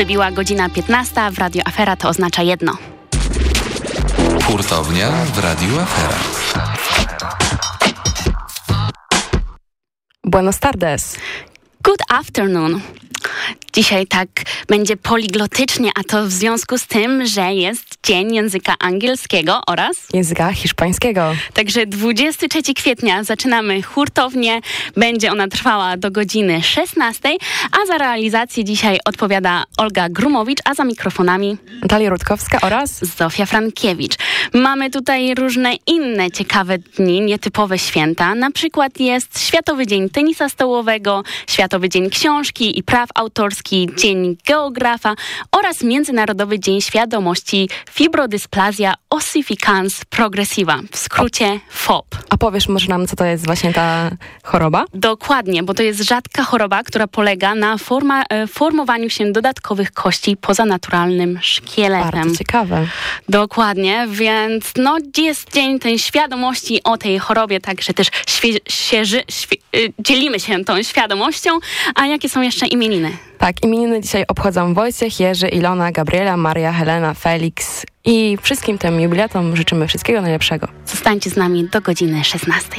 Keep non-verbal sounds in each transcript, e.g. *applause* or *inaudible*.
Wybiła godzina 15, w Radio Afera to oznacza jedno. Hurtownia w Radiu Afera. Buenos tardes. Good afternoon. Dzisiaj tak będzie poliglotycznie, a to w związku z tym, że jest Dzień Języka Angielskiego oraz Języka hiszpańskiego. Także 23 kwietnia zaczynamy hurtownię. Będzie ona trwała do godziny 16, a za realizację dzisiaj odpowiada Olga Grumowicz, a za mikrofonami Natalia Rutkowska oraz Zofia Frankiewicz. Mamy tutaj różne inne ciekawe dni, nietypowe święta. Na przykład jest Światowy Dzień Tenisa Stołowego, Światowy Dzień Książki i Praw Dzień Geografa oraz Międzynarodowy Dzień Świadomości Fibrodysplazja ossificans progressiva, w skrócie FOP. A powiesz może nam, co to jest właśnie ta choroba? Dokładnie, bo to jest rzadka choroba, która polega na forma, e, formowaniu się dodatkowych kości poza naturalnym szkieletem. Bardzo ciekawe. Dokładnie, więc no jest dzień tej świadomości o tej chorobie, także też świeży, y, dzielimy się tą świadomością. A jakie są jeszcze imieniny? Tak, imieniny dzisiaj obchodzą Wojciech, Jerzy, Ilona, Gabriela, Maria, Helena, Felix i wszystkim tym jubilatom życzymy wszystkiego najlepszego. Zostańcie z nami do godziny 16.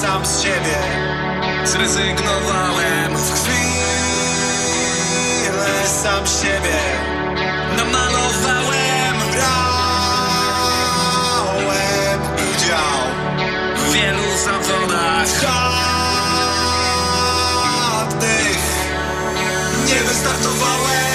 sam z siebie. Zrezygnowałem w chwilę sam siebie. Namalowałem Brałem udział w wielu zawodach Żadnych nie wystartowałem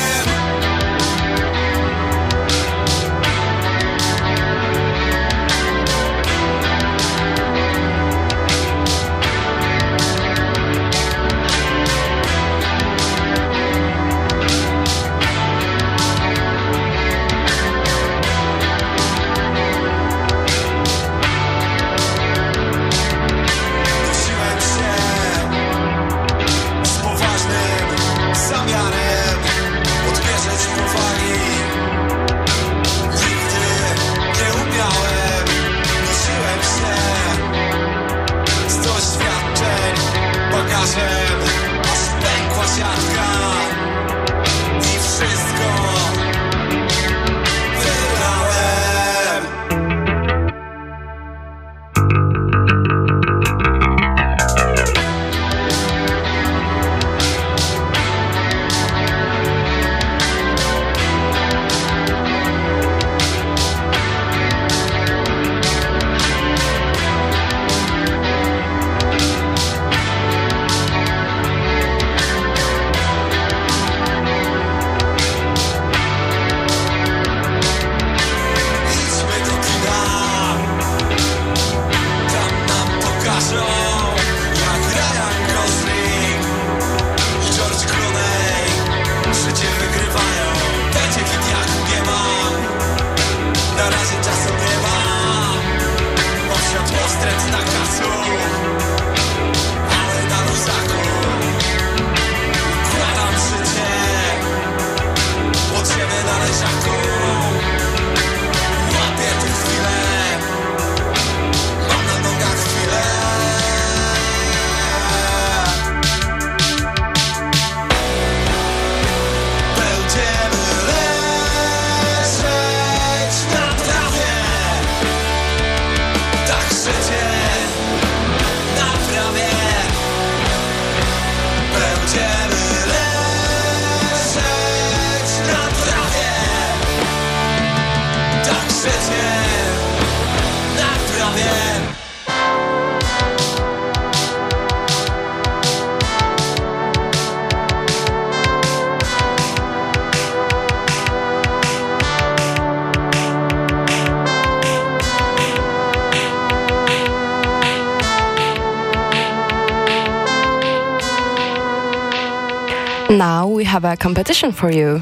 have a competition for you.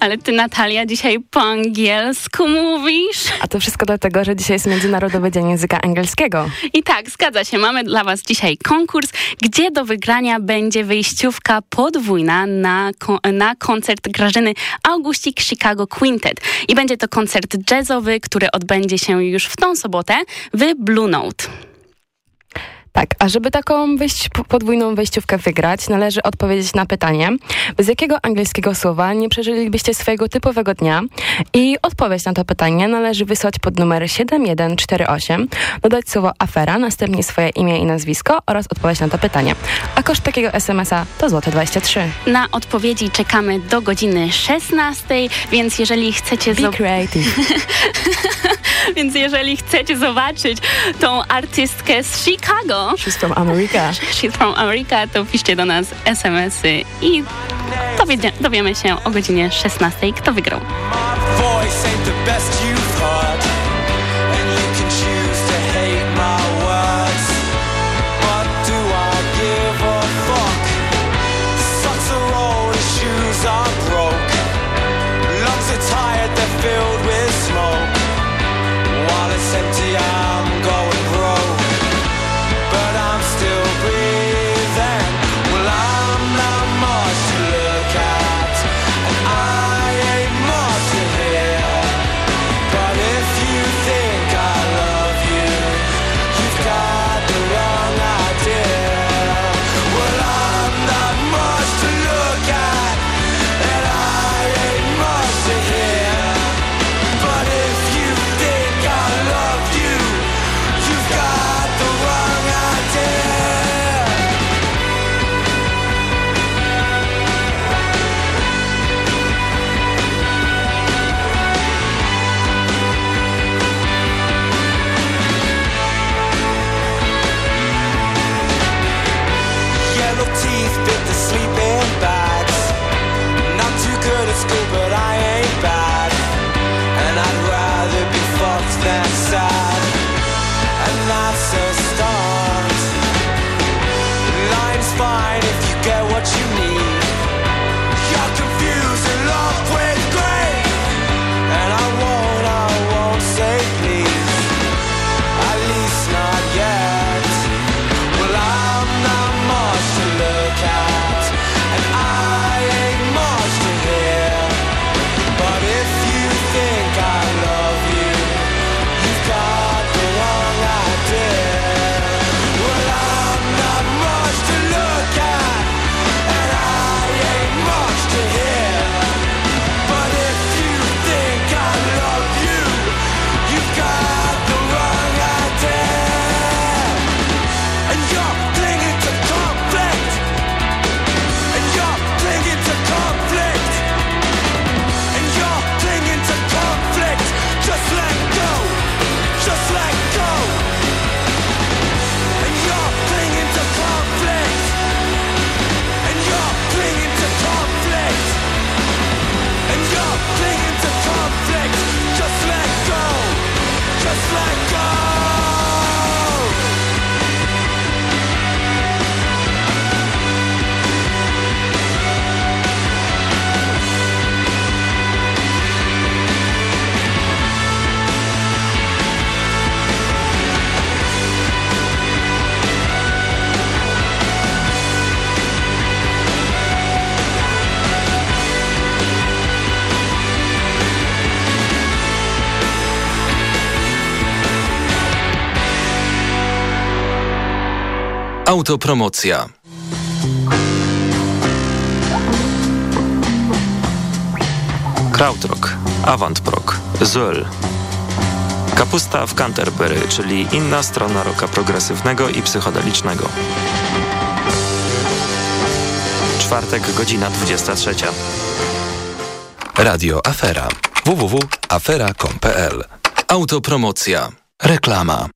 Ale ty, Natalia, dzisiaj po angielsku mówisz? A to wszystko dlatego, że dzisiaj jest Międzynarodowy Dzień Języka Angielskiego. I tak, zgadza się. Mamy dla was dzisiaj konkurs, gdzie do wygrania będzie wyjściówka podwójna na, na koncert Grażyny Augustik Chicago Quintet. I będzie to koncert jazzowy, który odbędzie się już w tą sobotę w Blue Note. Tak, a żeby taką wyjść, podwójną wejściówkę wygrać, należy odpowiedzieć na pytanie, bez jakiego angielskiego słowa nie przeżylibyście swojego typowego dnia i odpowiedź na to pytanie należy wysłać pod numer 7148, dodać słowo afera, następnie swoje imię i nazwisko oraz odpowiedź na to pytanie. A koszt takiego SMS-a to złote 23. Na odpowiedzi czekamy do godziny 16, więc jeżeli chcecie... Be creative. *laughs* *laughs* więc jeżeli chcecie zobaczyć tą artystkę z Chicago, She's from America. *laughs* She's from America, to piszcie do nas SMS-y i dowie, dowiemy się o godzinie 16, kto wygrał. Autopromocja. Krautrock, Avantprog, Zöll. Kapusta w Canterbury, czyli inna strona roka progresywnego i psychodelicznego. Czwartek, godzina 23. Radio Afera. www.afera.com.pl Autopromocja. Reklama.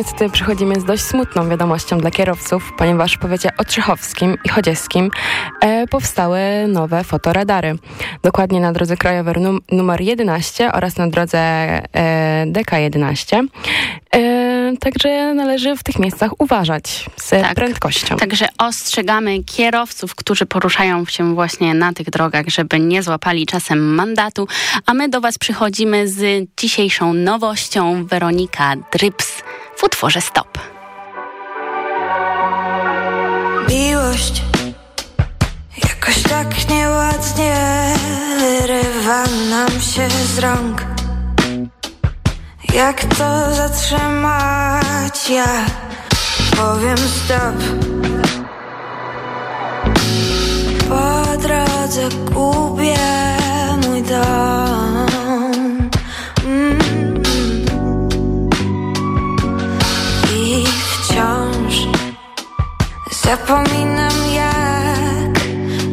Niestety przychodzimy z dość smutną wiadomością dla kierowców, ponieważ w powiecie otrzechowskim i chodzieskim e, powstały nowe fotoradary. Dokładnie na drodze krajowej num numer 11 oraz na drodze e, DK11. E, także należy w tych miejscach uważać z Tak. prędkością. Także ostrzegamy kierowców, którzy poruszają się właśnie na tych drogach, żeby nie złapali czasem mandatu. A my do Was przychodzimy z dzisiejszą nowością Weronika Dryps w utworze Stop. Miłość jakoś tak nieładnie wyrywa nam się z rąk. Jak to zatrzymać? Ja powiem stop. Po drodze gubię mój dom. Mm. I wciąż Zapominam jak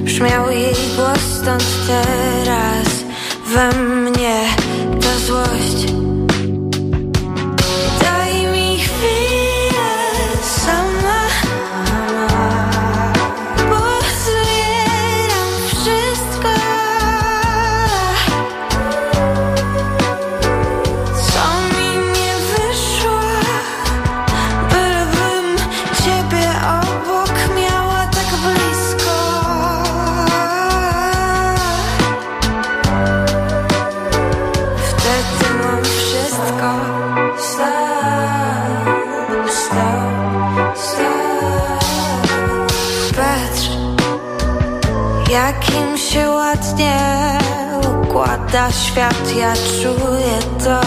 brzmiał jej głos stąd teraz we mnie układa świat Ja czuję to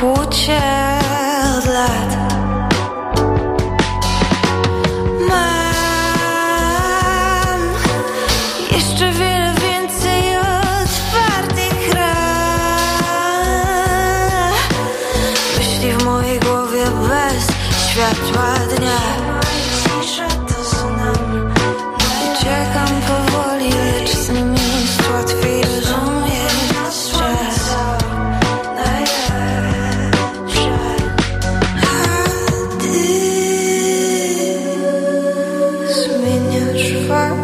kłucie lat far.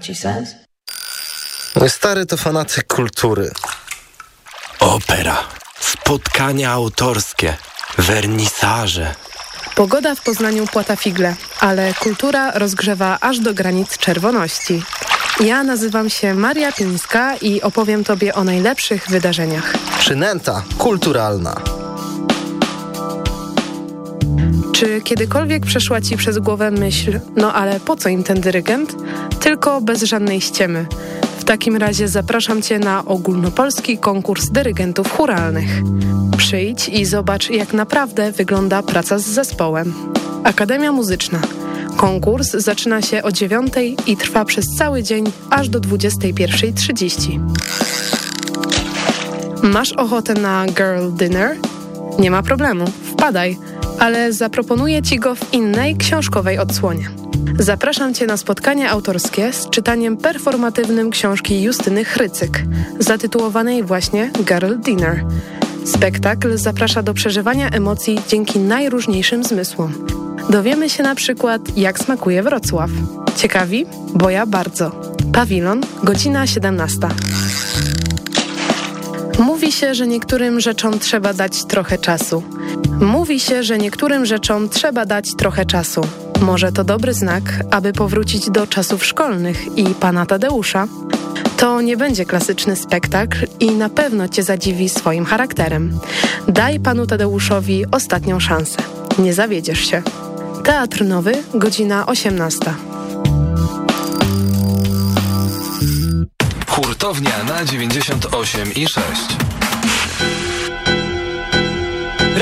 Traci sens? Mój stary to fanatyk kultury. Opera, spotkania autorskie, wernisaże. Pogoda w Poznaniu płata figle, ale kultura rozgrzewa aż do granic czerwoności. Ja nazywam się Maria Pińska i opowiem Tobie o najlepszych wydarzeniach. Przynęta kulturalna. Czy kiedykolwiek przeszła Ci przez głowę myśl, no ale po co im ten dyrygent? Tylko bez żadnej ściemy. W takim razie zapraszam Cię na ogólnopolski konkurs dyrygentów churalnych. Przyjdź i zobacz, jak naprawdę wygląda praca z zespołem. Akademia Muzyczna. Konkurs zaczyna się o 9 i trwa przez cały dzień aż do 21.30. Masz ochotę na girl dinner? Nie ma problemu, wpadaj, ale zaproponuję Ci go w innej książkowej odsłonie. Zapraszam Cię na spotkanie autorskie z czytaniem performatywnym książki Justyny Chrycyk, zatytułowanej właśnie Girl Dinner. Spektakl zaprasza do przeżywania emocji dzięki najróżniejszym zmysłom. Dowiemy się na przykład, jak smakuje Wrocław. Ciekawi? Bo ja bardzo. Pawilon, godzina 17. Mówi się, że niektórym rzeczom trzeba dać trochę czasu. Mówi się, że niektórym rzeczom trzeba dać trochę czasu. Może to dobry znak, aby powrócić do czasów szkolnych i pana Tadeusza? To nie będzie klasyczny spektakl i na pewno cię zadziwi swoim charakterem. Daj panu Tadeuszowi ostatnią szansę. Nie zawiedziesz się. Teatr Nowy, godzina 18. Hurtownia na 98 i 6.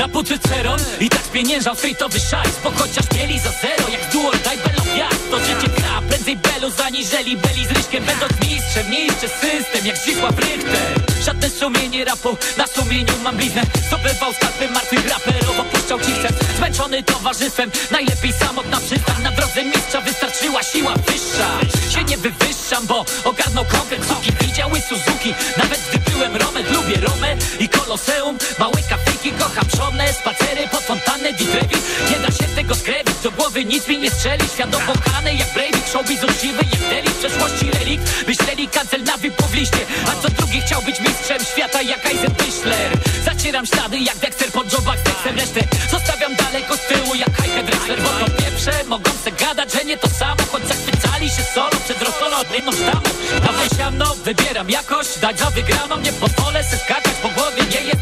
Rapu Cyceron i tak spieniężał fejtowy szajs Bo chociaż mieli za zero jak duo daj belą jak To życie gra prędzej belu zaniżeli Beli z ryśkiem będąc mistrzem. Niszczy system jak Zdzisław Richter Żadne sumienie rapu na sumieniu mam bliznę. Zdobywał starty martwych raperów Opuszczał cichcem zmęczony towarzystwem Najlepiej samotna przystań. Na drodze mistrza wystarczyła siła wyższa. Się nie wywyższam, bo ogarnął konkret Suki widziały Suzuki Nawet gdy byłem Romet, lubię Romę i Koloseum. Małe kocham żonę Spacery pod fontannę, Ditrevi Nie da się tego skrewić, do głowy nic mi nie strzeli. Świat opłakany jak Breivik, showbiz uczciwy jak Deli W przeszłości relikt, myśleli kancel na wypowliście A co drugi chciał być mistrzem świata jak Eisenbichler Zacieram ślady jak Dexter po jobach z Resztę. Zostawiam daleko z tyłu jak Heike Drexler Bo to pieprze, mogą se gadać, że nie to samo Choć zachwycali się solo przed roztolonym sztamą Dawaj siamno, wybieram jakość, dać za wygraną Nie pozwolę se skakać po głowie, nie jestem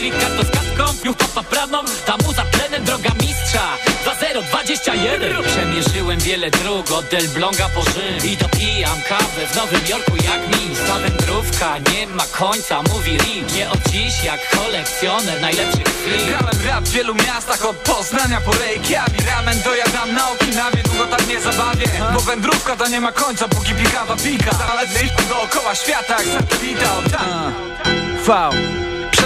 Ricardo piuch papa prawną Ta muza plenem, droga mistrza. 2021 Przemierzyłem wiele dróg, od Delbląga po Rzym I dopijam kawę w Nowym Jorku jak mi Ta wędrówka nie ma końca, mówi Rick Nie od dziś jak kolekcjoner najlepszych chwil. Grałem rap w wielu miastach od Poznania po Reykjavik. Ramen dojadam na Okinawie, długo tak nie zabawię. Bo wędrówka to nie ma końca, póki pikawa pika Ale ty dookoła świata jak satelita. Od tam V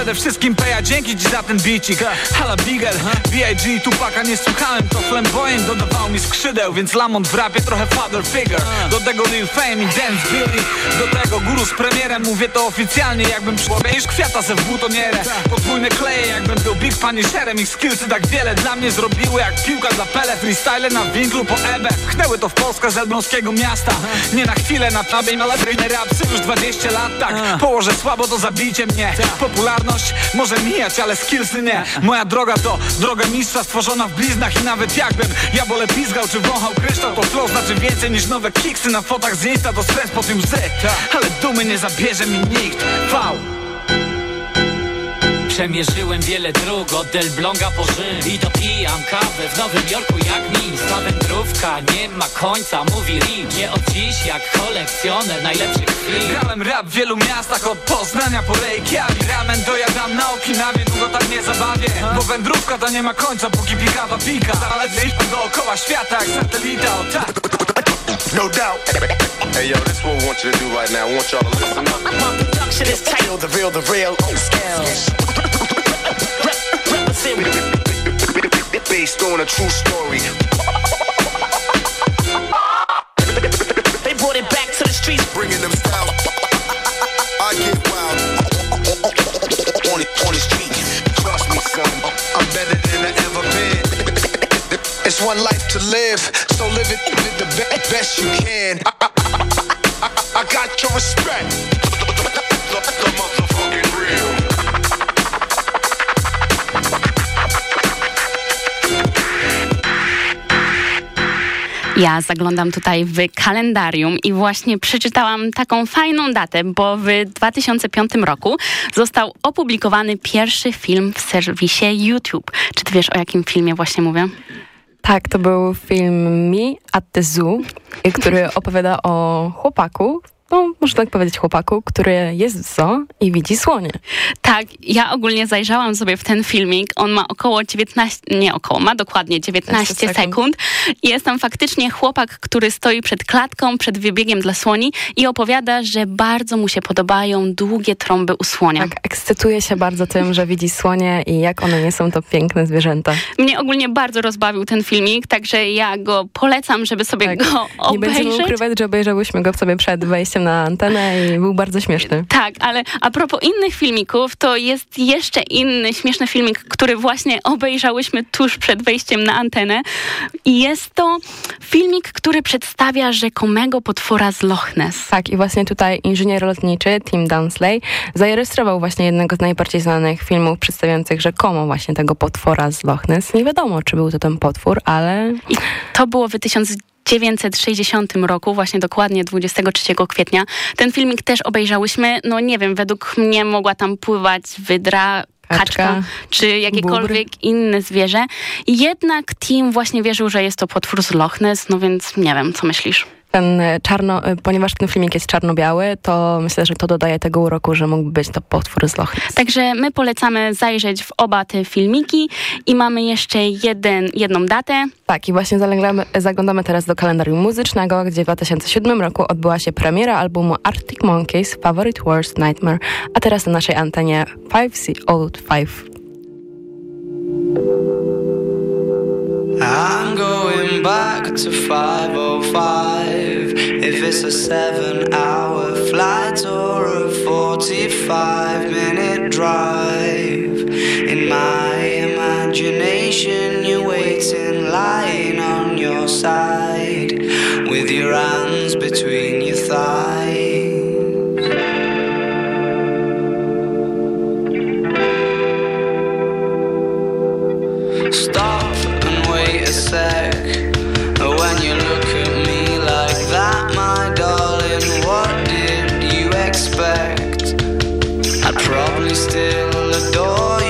Przede wszystkim Peja, dzięki ci za ten bicik. Hala Bigel, B.I.G. Tupaka nie słuchałem To flamboyant dodawał mi skrzydeł Więc Lamont w rapie trochę father figure. Do tego Lil Fame i Dance Billy. Do tego guru z premierem Mówię to oficjalnie jakbym przyłowiesz kwiata se w butonierę Podwójne kleje jakbym był Big Punisherem Ich skillsy tak wiele dla mnie zrobiły Jak piłka dla pele. Freestyle na winklu po ebę Pchnęły to w Polskę z elbląskiego miasta. Nie na chwilę na tabie, ale rapsy już 20 lat tak. Położę słabo to zabijcie mnie Może mijać, ale skillsy nie. Moja droga to droga mistrza stworzona w bliznach I nawet jakbym ja bole pizgał czy wąchał kryształ To flow znaczy więcej niż nowe kiksy na fotach z Insta To stres po tym łzy Ale dumy nie zabierze mi nikt. V Przemierzyłem wiele dróg od Delbląga po Rzym I dopijam kawę w Nowym Jorku jak mi. Ta wędrówka nie ma końca, mówi Rick. Nie od dziś jak kolekcjoner najlepszych chwil. Grałem rap w wielu miastach od Poznania po Reykjavik. Ramen dojadam na Okinawie, długo tak nie zabawię. Bo wędrówka to nie ma końca, póki pikawa pika. Ale ty dookoła świata jak satelita, o tak. No doubt. Hey yo, this what we want you to do right now. I want y'all to listen up. Production is tight. The real, the real, Based on a true story. They brought it back to the streets. Bringing them style. I get wild. On it, on the street. Trust me, son. I'm better than I ever been. It's one life to live, so live it, the best you can. I, I, I, I got your respect. Ja zaglądam tutaj w kalendarium i właśnie przeczytałam taką fajną datę, bo w 2005 roku został opublikowany pierwszy film w serwisie YouTube. Czy ty wiesz, o jakim filmie właśnie mówię? Tak, to był film Me at the Zoo, który opowiada o chłopaku, no, można tak powiedzieć, chłopaku, który jest w zoo i widzi słonie. Tak, ja ogólnie zajrzałam sobie w ten filmik. On ma około 19, nie około, ma dokładnie 19 sekund. sekund. I jest tam faktycznie chłopak, który stoi przed klatką, przed wybiegiem dla słoni i opowiada, że bardzo mu się podobają długie trąby u słonia. Tak, ekscytuje się bardzo tym, że widzi słonie i jak one nie są to piękne zwierzęta. Mnie ogólnie bardzo rozbawił ten filmik, także ja go polecam, żeby sobie Tak. go Nie będziemy obejrzeć. ukrywać, że obejrzałyśmy go sobie przed wejściem na antenę i był bardzo śmieszny. Tak, ale a propos innych filmików, to jest jeszcze inny śmieszny filmik, który właśnie obejrzałyśmy tuż przed wejściem na antenę. I jest to filmik, który przedstawia rzekomego potwora z Loch Ness. Tak, i właśnie tutaj inżynier lotniczy Tim Dunsley zarejestrował właśnie jednego z najbardziej znanych filmów przedstawiających rzekomo właśnie tego potwora z Loch Ness. Nie wiadomo, czy był to ten potwór, ale I to było w 1960 roku, właśnie dokładnie 23 kwietnia. Ten filmik też obejrzałyśmy. No nie wiem, według mnie mogła tam pływać wydra, kaczka, Kaczka, czy jakiekolwiek inne zwierzę. Jednak Tim właśnie wierzył, że jest to potwór z Loch Ness, no więc nie wiem, co myślisz? Ten e, czarno, e, ponieważ ten filmik jest czarno-biały, to myślę, że to dodaje tego uroku, że mógłby być to potwór z Loch Ness. Także my polecamy zajrzeć w oba te filmiki i mamy jeszcze jeden, jedną datę. Tak, i właśnie zaglądamy, zaglądamy teraz do kalendarium muzycznego, gdzie w 2007 roku odbyła się premiera albumu Arctic Monkeys Favorite Worst Nightmare, a teraz na naszej antenie 5C Old 5. I'm going back to 505 If it's a seven hour flight or a 45 minute drive In my imagination you're waiting lying on your side With your hands between your thighs. Stop When you look at me like that, my darling, what did you expect? I'd probably still adore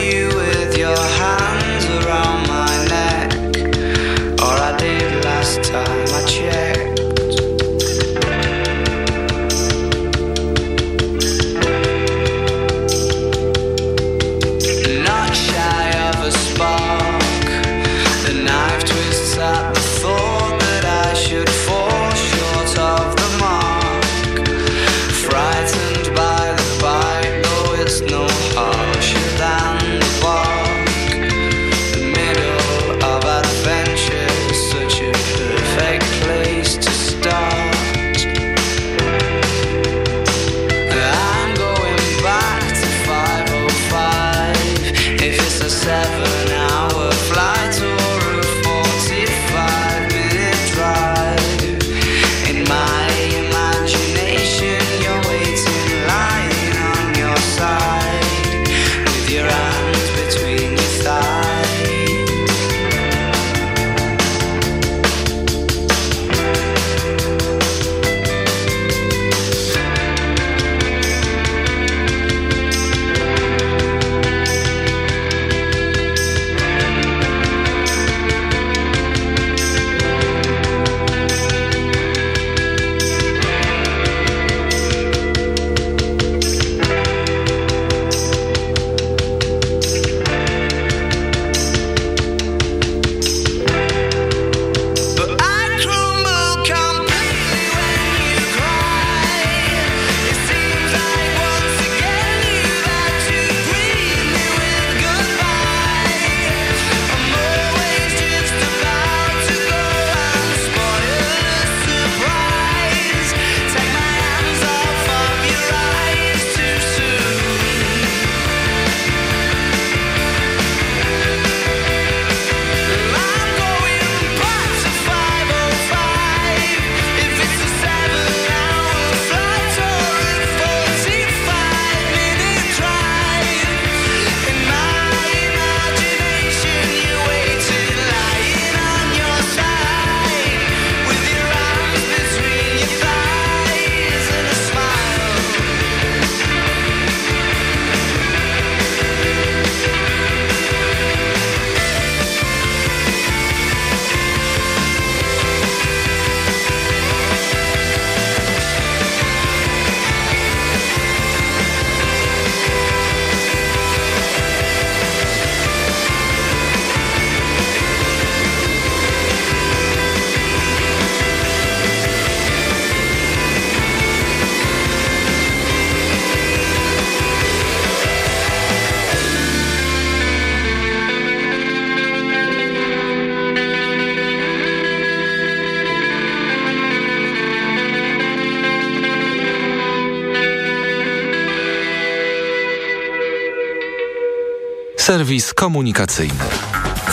Serwis komunikacyjny.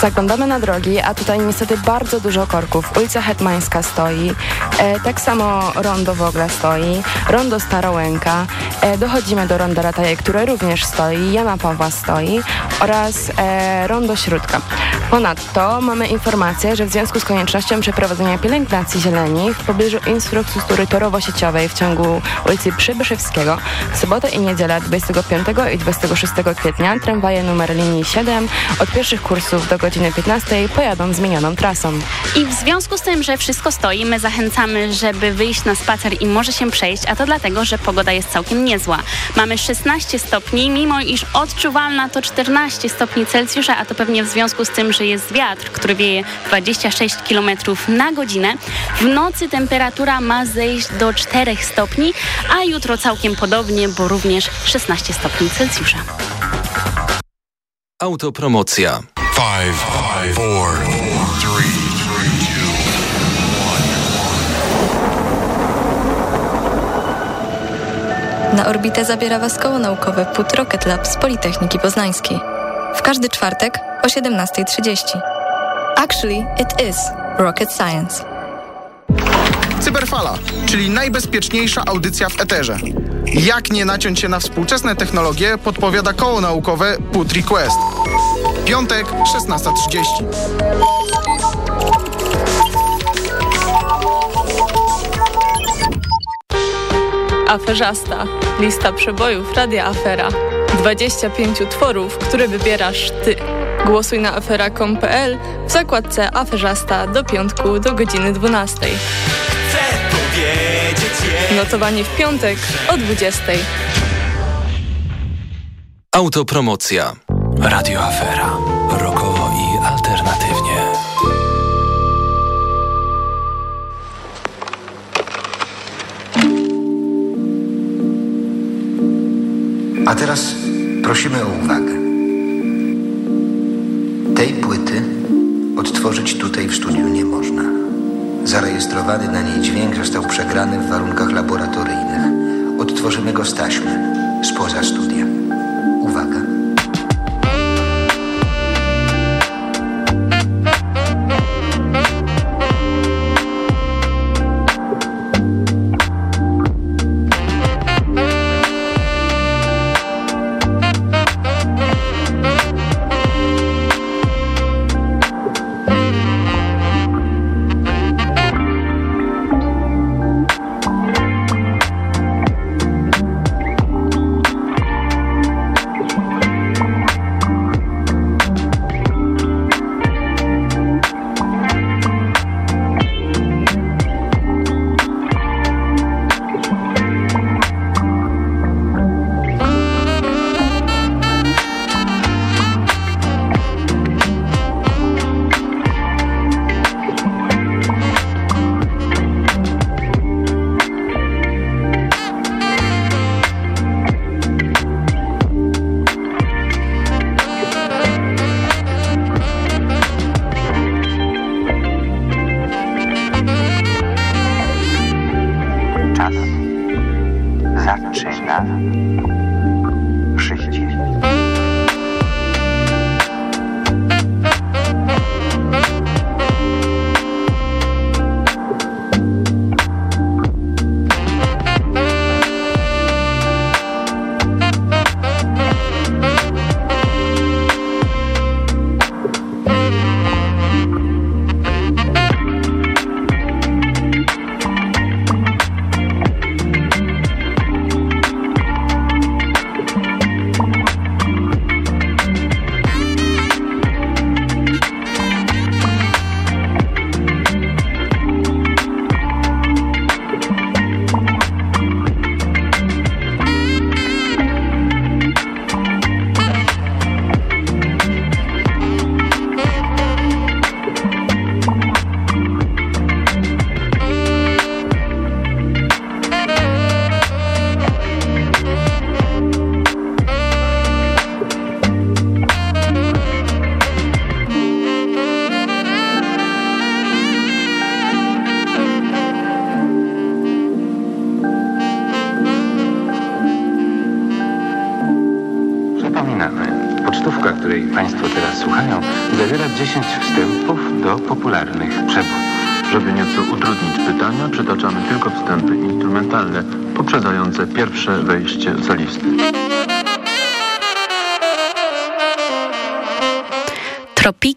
Zaglądamy na drogi, a tutaj niestety bardzo dużo korków. Ulica Hetmańska stoi, tak samo rondo w ogóle stoi, rondo Starołęka, e, dochodzimy do ronda Rataje, które również stoi, Jana Pawła stoi oraz e, rondo Śródka. Ponadto mamy informację, że w związku z koniecznością przeprowadzenia pielęgnacji zieleni w pobliżu infrastruktury torowo-sieciowej w ciągu ulicy Przybyszewskiego w sobotę i niedzielę 25 i 26 kwietnia tramwaje numer linii 7 od pierwszych kursów do godziny 15 pojadą zmienioną trasą. I w związku z tym, że wszystko stoi, my zachęcamy, zapraszamy, żeby wyjść na spacer i może się przejść, a to dlatego, że pogoda jest całkiem niezła. Mamy 16 stopni, mimo iż odczuwalna to 14 stopni Celsjusza, a to pewnie w związku z tym, że jest wiatr, który wieje 26 km na godzinę. W nocy temperatura ma zejść do 4 stopni, a jutro całkiem podobnie, bo również 16 stopni Celsjusza. Autopromocja. 5, 5, 4, Na orbitę zabiera Was koło naukowe PUT Rocket Lab z Politechniki Poznańskiej. W każdy czwartek o 17.30. Actually, it is rocket science. Cyberfala, czyli najbezpieczniejsza audycja w eterze. Jak nie naciąć się na współczesne technologie, podpowiada koło naukowe Put Request. Piątek, 16.30. Aferzasta. Lista przebojów Radia Afera. 25 utworów, które wybierasz ty. Głosuj na afera.com.pl w zakładce Aferzasta do piątku do godziny 12. Notowanie w piątek o 20. Autopromocja. Radio Afera. Rokowo i alternatywnie. A teraz prosimy o uwagę. Tej płyty odtworzyć tutaj w studiu nie można. Zarejestrowany na niej dźwięk został przegrany w warunkach laboratoryjnych. Odtworzymy go z taśmy, spoza studia. Uwaga.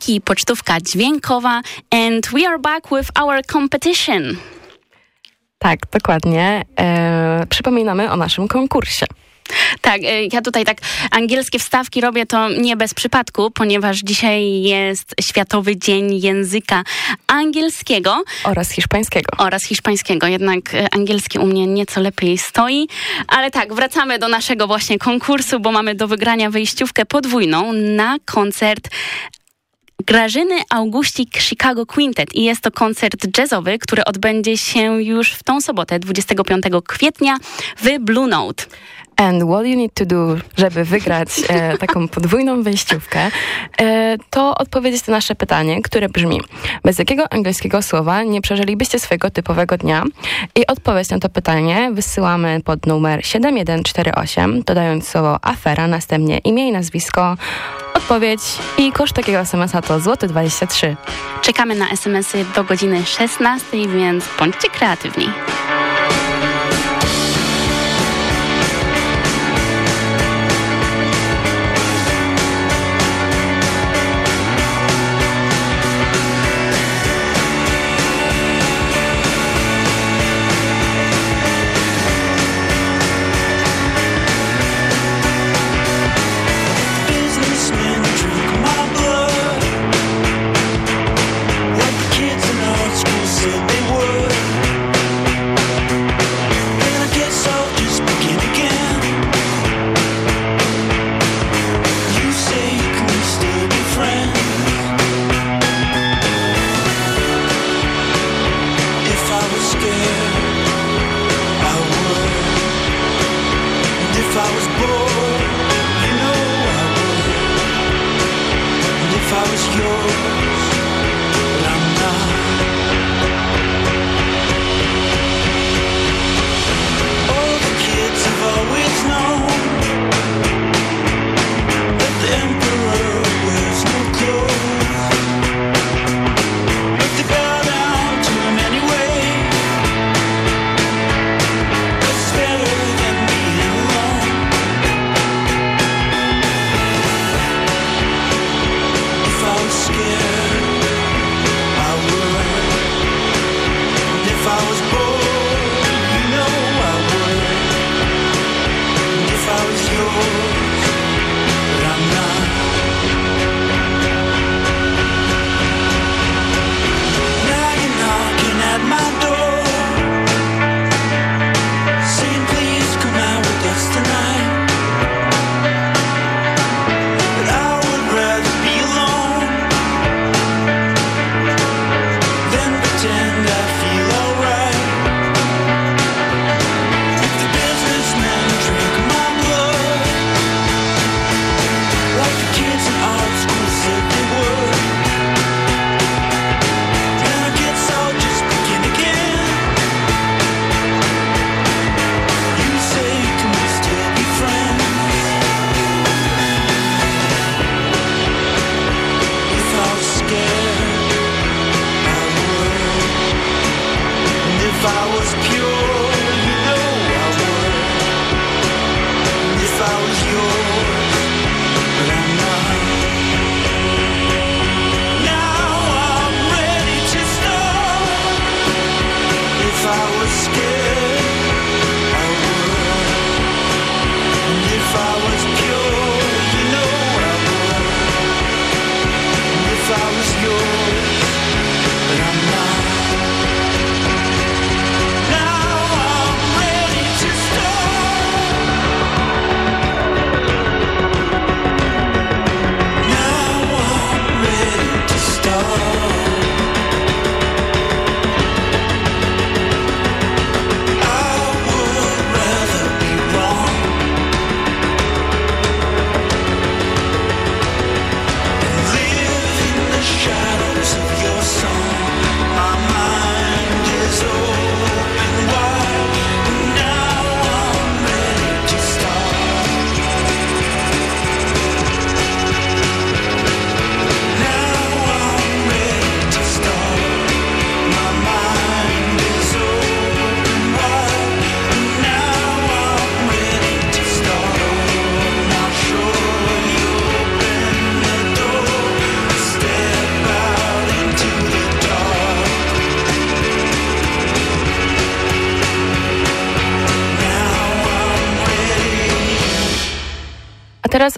Tropiki, pocztówka dźwiękowa and we are back with our competition. Tak, dokładnie. E, przypominamy o naszym konkursie. Tak, e, ja tutaj tak angielskie wstawki robię to nie bez przypadku, ponieważ dzisiaj jest Światowy Dzień Języka Angielskiego. Oraz hiszpańskiego. Oraz hiszpańskiego, jednak e, angielski u mnie nieco lepiej stoi. Ale tak, wracamy do naszego właśnie konkursu, bo mamy do wygrania wyjściówkę podwójną na koncert Grażyny Augustik Chicago Quintet i jest to koncert jazzowy, który odbędzie się już w tą sobotę, 25 kwietnia w Blue Note. And what you need to do, żeby wygrać e, *laughs* taką podwójną wejściówkę, e, to odpowiedzieć na nasze pytanie, które brzmi, bez jakiego angielskiego słowa nie przeżylibyście swojego typowego dnia? I odpowiedź na to pytanie wysyłamy pod numer 7148, dodając słowo afera, następnie imię i nazwisko, odpowiedź i koszt takiego SMS-a to złoty 23. Czekamy na SMS-y do godziny 16, więc bądźcie kreatywni.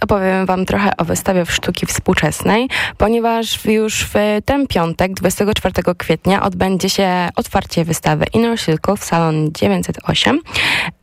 Opowiem Wam trochę o wystawie w sztuki współczesnej, ponieważ już w ten piątek, 24 kwietnia, odbędzie się otwarcie wystawy Inner Circle w salon 908.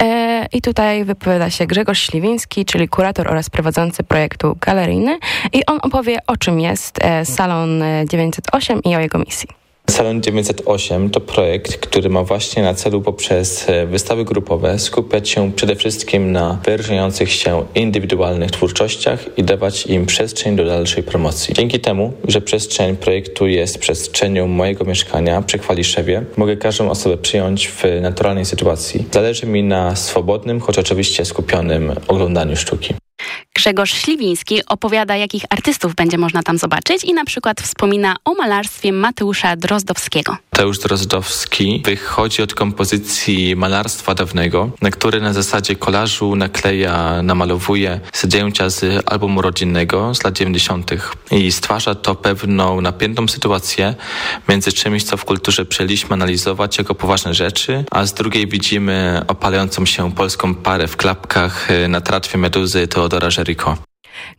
E, I tutaj wypowiada się Grzegorz Śliwiński, czyli kurator oraz prowadzący projektu galeryjny i on opowie o czym jest e, salon 908 i o jego misji. Salon 908 to projekt, który ma właśnie na celu poprzez e, wystawy grupowe skupiać się przede wszystkim na wyróżniających się indywidualnych twórczościach i dawać im przestrzeń do dalszej promocji. Dzięki temu, że przestrzeń projektu jest przestrzenią mojego mieszkania przy Chwaliszewie, mogę każdą osobę przyjąć w naturalnej sytuacji. Zależy mi na swobodnym, choć oczywiście skupionym oglądaniu sztuki. Grzegorz Śliwiński opowiada, jakich artystów będzie można tam zobaczyć i na przykład wspomina o malarstwie Mateusza Drozdowskiego. Mateusz Drozdowski wychodzi od kompozycji malarstwa dawnego, na które na zasadzie kolażu nakleja, namalowuje zdjęcia z albumu rodzinnego z lat 90. i stwarza to pewną napiętą sytuację między czymś, co w kulturze przyjęliśmy analizować jako poważne rzeczy, a z drugiej widzimy opalającą się polską parę w klapkach na tratwie meduzy Jericho.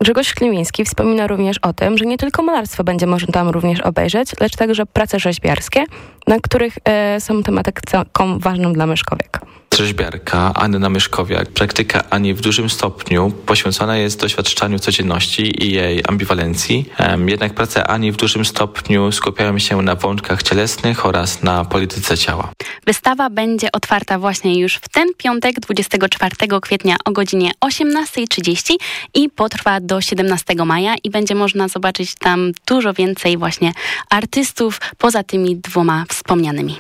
Grzegorz Kliwiński wspomina również o tym, że nie tylko malarstwo będzie można tam również obejrzeć, lecz także prace rzeźbiarskie, na których e, są tematyką ważną dla Myszkowiek. Rzeźbiarka Anna Myszkowiak. Praktyka Ani w dużym stopniu poświęcona jest doświadczaniu codzienności i jej ambiwalencji. Jednak prace Ani w dużym stopniu skupiają się na wątkach cielesnych oraz na polityce ciała. Wystawa będzie otwarta właśnie już w ten piątek, 24 kwietnia o godzinie 18.30 i potrwa do 17 maja i będzie można zobaczyć tam dużo więcej właśnie artystów poza tymi dwoma wspomnianymi.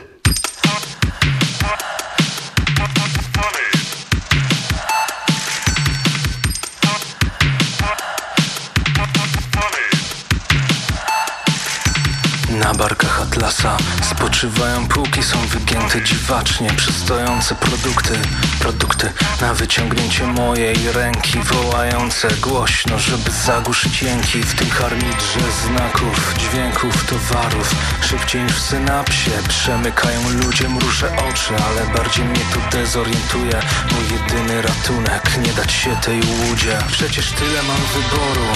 Na barkach Atlasa. Spoczywają półki, są wygięte dziwacznie Przystojące produkty, produkty na wyciągnięcie mojej ręki Wołające głośno, żeby zagłuszyć jęki W tym harmidrze znaków, dźwięków, towarów. Szybciej niż w synapsie przemykają ludzie mruże oczy Ale bardziej mnie to dezorientuje Mój jedyny ratunek, nie dać się tej łudzie. Przecież tyle mam wyboru.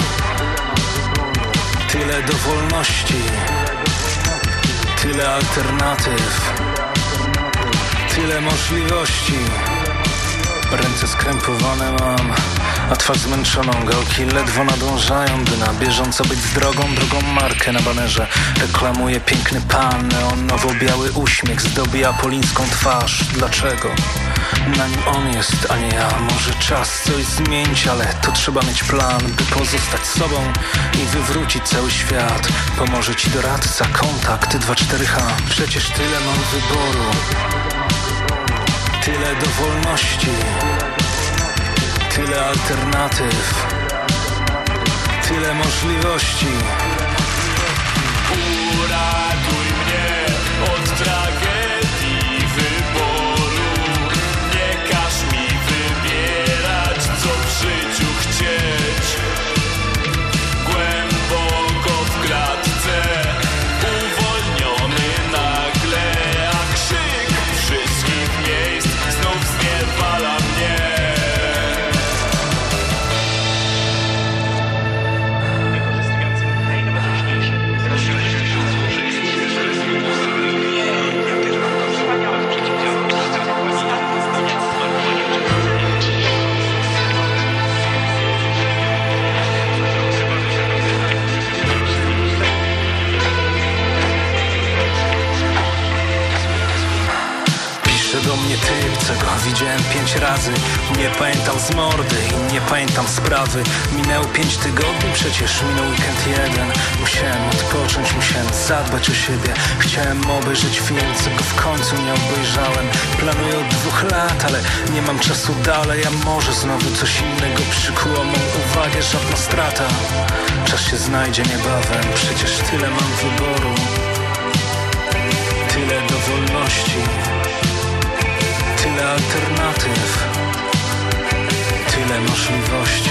Tyle do wolności Tyle alternatyw. Tyle możliwości Ręce skrępowane mam A twarz zmęczoną Gałki ledwo nadążają By na bieżąco być z drogą. Drugą markę na banerze Reklamuje piękny pan Neonowo-biały uśmiech Zdobi apolińską twarz. Dlaczego? Na nim on jest, a nie ja. Może czas coś zmienić Ale to trzeba mieć plan By pozostać sobą I wywrócić cały świat. Pomoże ci doradca Kontakt 24H Przecież tyle mam wyboru Tyle do wolności. Tyle alternatyw. Tyle możliwości. Uratuj razy. Nie pamiętam z mordy i nie pamiętam sprawy. Minęło pięć tygodni, przecież minął weekend jeden. Musiałem odpocząć, musiałem zadbać o siebie. Chciałem obejrzeć film, co go w końcu nie obejrzałem. Planuję od dwóch lat, ale nie mam czasu dalej A może znowu coś innego przykuło mą uwagę. Żadna strata, czas się znajdzie niebawem. Przecież tyle mam wyboru. Tyle do wolności Tyle alternatyw Tyle możliwości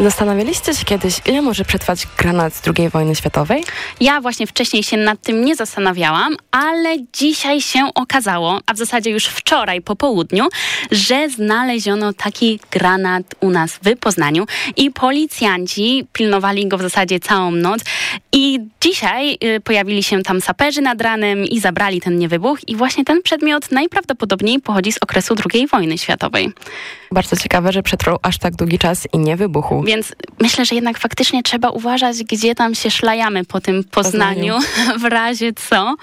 Zastanawialiście się kiedyś, ile może przetrwać granat z II wojny światowej? Ja właśnie wcześniej się nad tym nie zastanawiałam, ale dzisiaj się okazało, a w zasadzie już wczoraj po południu, że znaleziono taki granat u nas w Poznaniu i policjanci pilnowali go w zasadzie całą noc i dzisiaj y, pojawili się tam saperzy nad ranem i zabrali ten niewybuch i właśnie ten przedmiot najprawdopodobniej pochodzi z okresu II wojny światowej. Bardzo ciekawe, że przetrwał aż tak długi czas i nie wybuchł. Więc myślę, że jednak faktycznie trzeba uważać, gdzie tam się szlajamy po tym Poznaniu, *laughs* w razie co.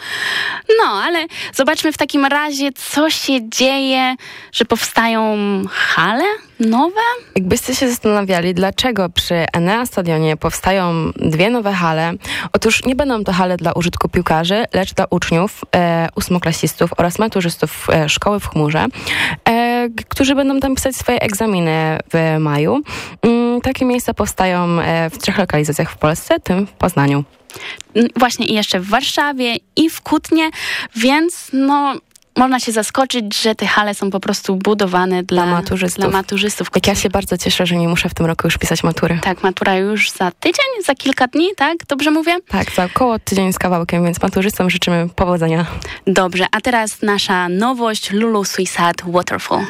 No, ale zobaczmy w takim razie, co się dzieje, że powstają hale nowe? Jakbyście się zastanawiali, dlaczego przy Enea Stadionie powstają dwie nowe hale, otóż nie będą to hale dla użytku piłkarzy, lecz dla uczniów, e, ósmoklasistów oraz maturzystów e, szkoły w chmurze, e, którzy będą tam pisać swoje egzaminy w maju. Mm, takie miejsca powstają e, w trzech lokalizacjach w Polsce, tym w Poznaniu. Właśnie i jeszcze w Warszawie i w Kutnie, więc no można się zaskoczyć, że te hale są po prostu budowane dla, Dla maturzystów. Dla maturzystów Jak ja się bardzo cieszę, że nie muszę w tym roku już pisać matury. Tak, matura już za tydzień, za kilka dni, tak? Dobrze mówię? Tak, za około tydzień z kawałkiem, więc maturzystom życzymy powodzenia. Dobrze, a teraz nasza nowość Lulu Suicide Waterfall.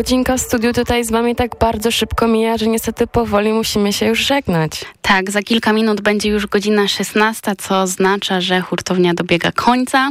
Godzinka w studiu tutaj z wami tak bardzo szybko mija, że niestety powoli musimy się już żegnać. Tak, za kilka minut będzie już godzina 16, co oznacza, że hurtownia dobiega końca.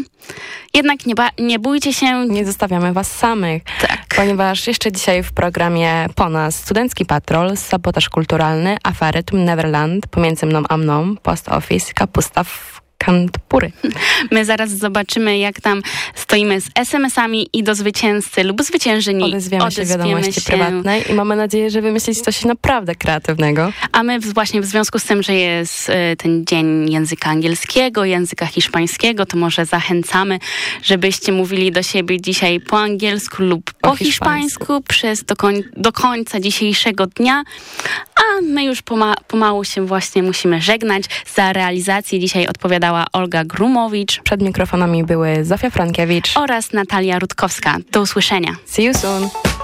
Jednak nie, nie bójcie się. Nie zostawiamy was samych. Tak. Ponieważ jeszcze dzisiaj w programie po nas Studencki Patrol, Sabotaż Kulturalny, Afarytm, Neverland, Pomiędzy mną a mną, Post Office, Kapusta w Kantpury. *laughs* My zaraz zobaczymy, jak tam stoimy z SMS-ami i do zwycięzcy lub zwyciężyni Odezwiemy się wiadomości się. prywatnej i mamy nadzieję, że wymyślić coś naprawdę kreatywnego. A my właśnie w związku z tym, że jest y, ten dzień języka angielskiego, języka hiszpańskiego, to może zachęcamy, żebyście mówili do siebie dzisiaj po angielsku lub po, hiszpańsku, przez do, koń, do końca dzisiejszego dnia. A my już poma pomału się właśnie musimy żegnać. Za realizację dzisiaj odpowiadała Olga Grumowicz. Przed mikrofonami były Zofia Frankiewicz oraz Natalia Rutkowska. Do usłyszenia. See you soon.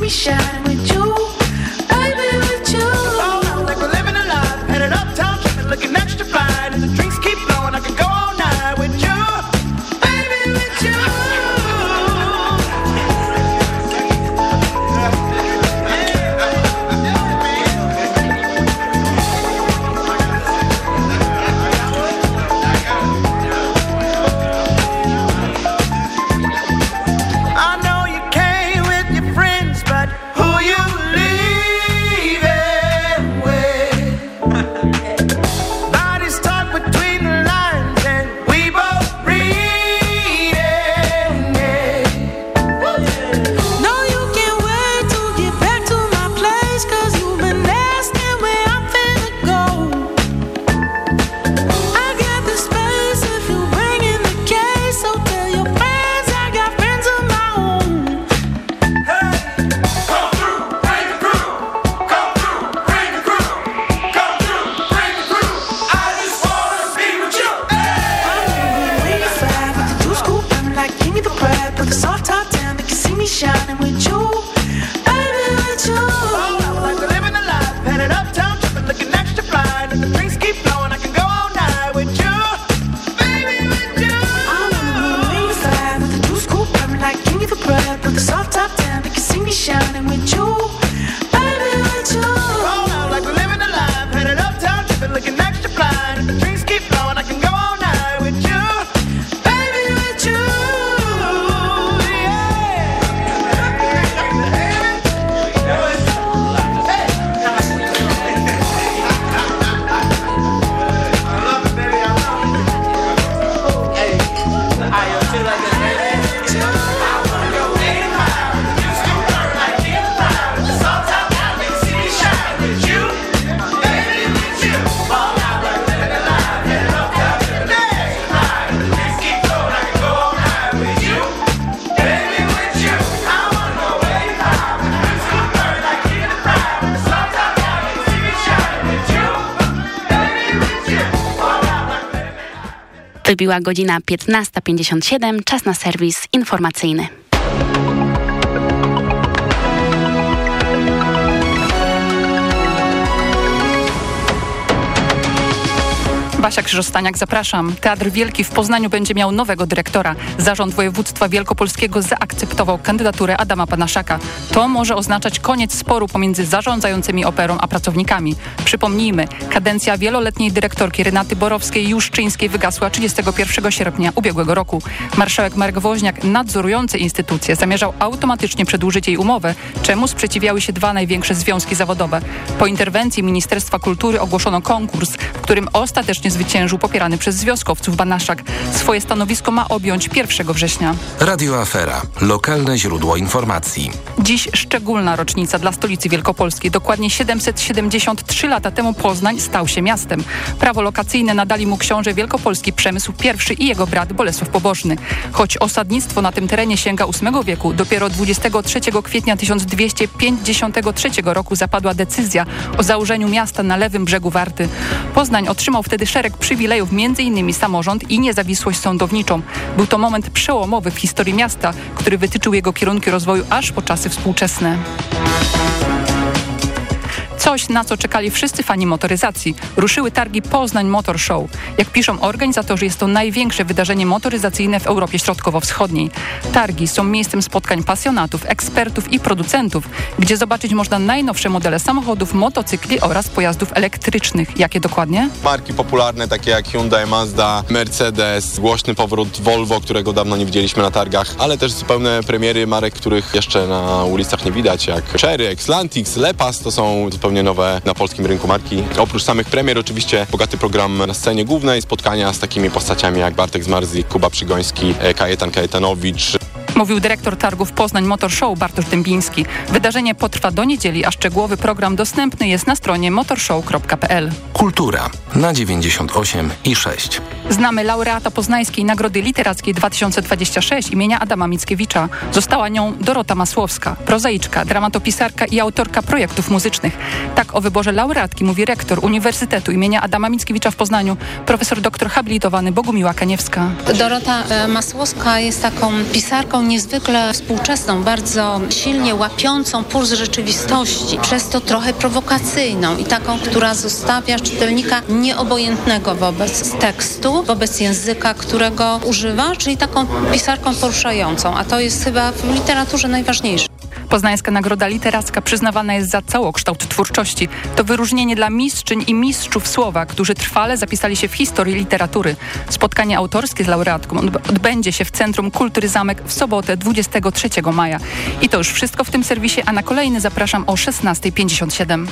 Me shine with you. Wybiła godzina 15.57, czas na serwis informacyjny. Basia Krzyżostaniak, zapraszam. Teatr Wielki w Poznaniu będzie miał nowego dyrektora. Zarząd Województwa Wielkopolskiego zaakceptował kandydaturę Adama Panaszaka. To może oznaczać koniec sporu pomiędzy zarządzającymi operą a pracownikami. Przypomnijmy, kadencja wieloletniej dyrektorki Renaty Borowskiej-Juszczyńskiej wygasła 31 sierpnia ubiegłego roku. Marszałek Marek Woźniak, nadzorujący instytucję, zamierzał automatycznie przedłużyć jej umowę, czemu sprzeciwiały się dwa największe związki zawodowe. Po interwencji Ministerstwa Kultury ogłoszono konkurs, w którym ostatecznie zwyciężył popierany przez związkowców Banaszak. Swoje stanowisko ma objąć 1 września. Radio Afera. Lokalne źródło informacji. Dziś szczególna rocznica dla stolicy wielkopolskiej. Dokładnie 773 lata temu Poznań stał się miastem. Prawo lokacyjne nadali mu książę wielkopolski Przemysł I i jego brat Bolesław Pobożny. Choć osadnictwo na tym terenie sięga VIII wieku, dopiero 23 kwietnia 1253 roku zapadła decyzja o założeniu miasta na lewym brzegu Warty. Poznań otrzymał wtedy szereg przywilejów, m.in. samorząd i niezawisłość sądowniczą. Był to moment przełomowy w historii miasta, który wytyczył jego kierunki rozwoju aż po czasy współczesne. Coś, na co czekali wszyscy fani motoryzacji. Ruszyły targi Poznań Motor Show. Jak piszą organizatorzy, jest to największe wydarzenie motoryzacyjne w Europie Środkowo-Wschodniej. Targi są miejscem spotkań pasjonatów, ekspertów i producentów, gdzie zobaczyć można najnowsze modele samochodów, motocykli oraz pojazdów elektrycznych. Jakie dokładnie? Marki popularne takie jak Hyundai, Mazda, Mercedes, głośny powrót Volvo, którego dawno nie widzieliśmy na targach, ale też zupełne premiery marek, których jeszcze na ulicach nie widać, jak Cherry, Exlantix, Lepas, to są zupełnie nowe na polskim rynku marki. Oprócz samych premier oczywiście bogaty program na scenie głównej, spotkania z takimi postaciami jak Bartek Zmarzlik, Kuba Przygoński, e, Kajetan Kajetanowicz, Mówił dyrektor targów Poznań Motor Show Bartosz Dębiński. Wydarzenie potrwa do niedzieli, a szczegółowy program dostępny jest na stronie motorshow.pl. Kultura na 98 i 6. Znamy laureata Poznańskiej Nagrody Literackiej 2026 imienia Adama Mickiewicza. Została nią Dorota Masłowska, prozaiczka, dramatopisarka i autorka projektów muzycznych. Tak o wyborze laureatki mówi rektor Uniwersytetu imienia Adama Mickiewicza w Poznaniu, profesor doktor habilitowany Bogumiła Kaniewska. Dorota e, Masłowska jest taką pisarką niezwykle współczesną, bardzo silnie łapiącą puls rzeczywistości, przez to trochę prowokacyjną i taką, która zostawia czytelnika nieobojętnego wobec tekstu, wobec języka, którego używa, czyli taką pisarką poruszającą, a to jest chyba w literaturze najważniejsze. Poznańska Nagroda Literacka przyznawana jest za całokształt twórczości. To wyróżnienie dla mistrzyń i mistrzów słowa, którzy trwale zapisali się w historii literatury. Spotkanie autorskie z laureatką odbędzie się w Centrum Kultury Zamek w sobotę 23 maja. I to już wszystko w tym serwisie, a na kolejny zapraszam o 16.57.